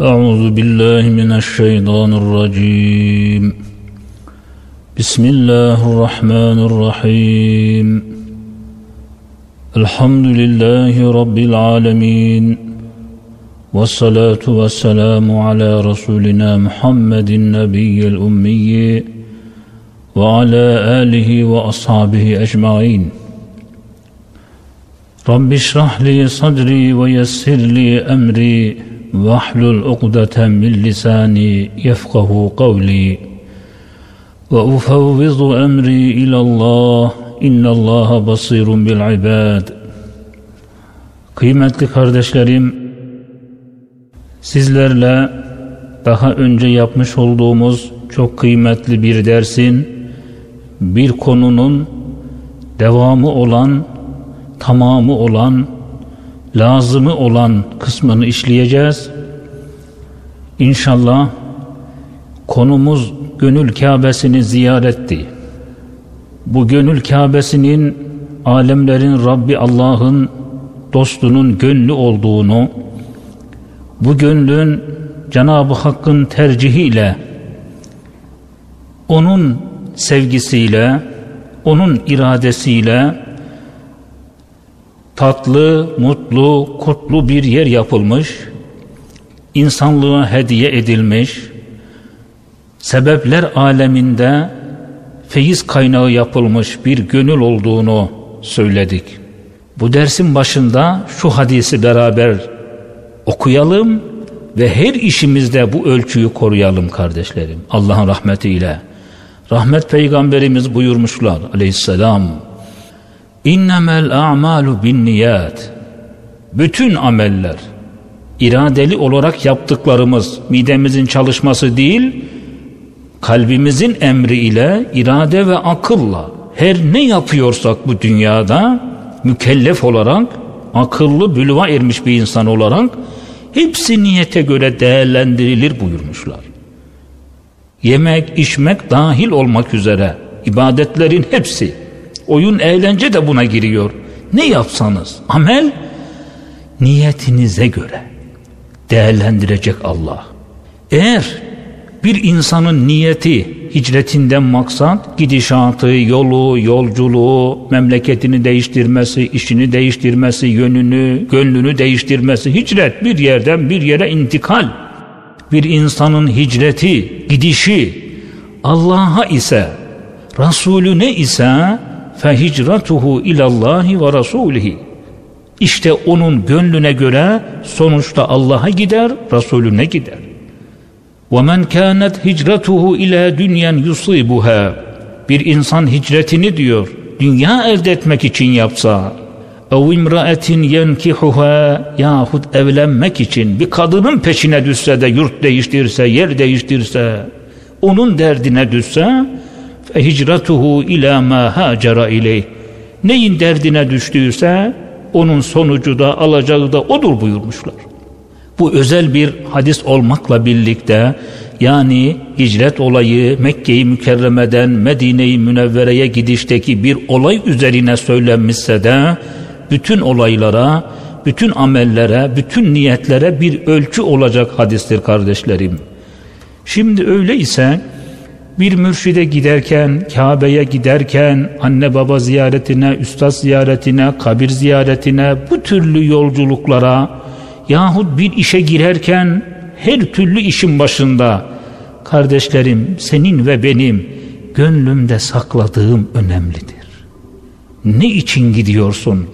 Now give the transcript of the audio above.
أعوذ بالله من الشيطان الرجيم. بسم الله الرحمن الرحيم. الحمد لله رب العالمين. والصلاة والسلام على رسولنا محمد النبي الأمي وعلى آله وأصحابه أجمعين. رب اشرح لي صدري ويسر لي أمري. واحلل عقدة من لساني يفقه قولي وأفوض أمري إلى الله إن الله بصير بالعباد Kıymetli kardeşlerim, sizlerle daha önce yapmış olduğumuz çok kıymetli bir dersin, bir konunun devamı olan, tamamı olan, lazımı olan kısmını işleyeceğiz. İnşallah konumuz gönül Kabe'sini ziyaretti. Bu gönül Kabe'sinin alemlerin Rabbi Allah'ın dostunun gönlü olduğunu, bu gönlün Cenab-ı Hakk'ın tercihiyle, onun sevgisiyle, onun iradesiyle tatlı, mutlu, kutlu bir yer yapılmış, insanlığa hediye edilmiş, sebepler aleminde feyiz kaynağı yapılmış bir gönül olduğunu söyledik. Bu dersin başında şu hadisi beraber okuyalım ve her işimizde bu ölçüyü koruyalım kardeşlerim. Allah'ın rahmetiyle. Rahmet peygamberimiz buyurmuşlar aleyhisselam. İnnemel a'malu bin niyat. Bütün ameller iradeli olarak yaptıklarımız midemizin çalışması değil kalbimizin emri ile irade ve akılla her ne yapıyorsak bu dünyada mükellef olarak akıllı bülva ermiş bir insan olarak hepsi niyete göre değerlendirilir buyurmuşlar. Yemek, içmek dahil olmak üzere ibadetlerin hepsi oyun eğlence de buna giriyor. Ne yapsanız amel niyetinize göre değerlendirecek Allah. Eğer bir insanın niyeti hicretinden maksat gidişatı, yolu, yolculuğu, memleketini değiştirmesi, işini değiştirmesi, yönünü, gönlünü değiştirmesi, hicret bir yerden bir yere intikal. Bir insanın hicreti, gidişi Allah'a ise, Resulüne ise fehicratuhu ilallahi ve rasulihi. İşte onun gönlüne göre sonuçta Allah'a gider, Resulüne gider. وَمَنْ كَانَتْ هِجْرَتُهُ اِلَى دُنْيًا يُصِيبُهَا Bir insan hicretini diyor, dünya elde etmek için yapsa, اَوْ اِمْرَأَةٍ يَنْكِحُهَا yahut evlenmek için bir kadının peşine düşse de yurt değiştirse, yer değiştirse, onun derdine düşse, Fe hicratuhu ila ma hacera ileyh. Neyin derdine düştüyse onun sonucu da alacağı da odur buyurmuşlar. Bu özel bir hadis olmakla birlikte yani hicret olayı Mekke-i Mükerreme'den Medine-i Münevvere'ye gidişteki bir olay üzerine söylenmişse de bütün olaylara, bütün amellere, bütün niyetlere bir ölçü olacak hadistir kardeşlerim. Şimdi öyle ise bir mürşide giderken, Kabe'ye giderken, anne baba ziyaretine, üstad ziyaretine, kabir ziyaretine, bu türlü yolculuklara, yahut bir işe girerken her türlü işin başında kardeşlerim senin ve benim gönlümde sakladığım önemlidir. Ne için gidiyorsun?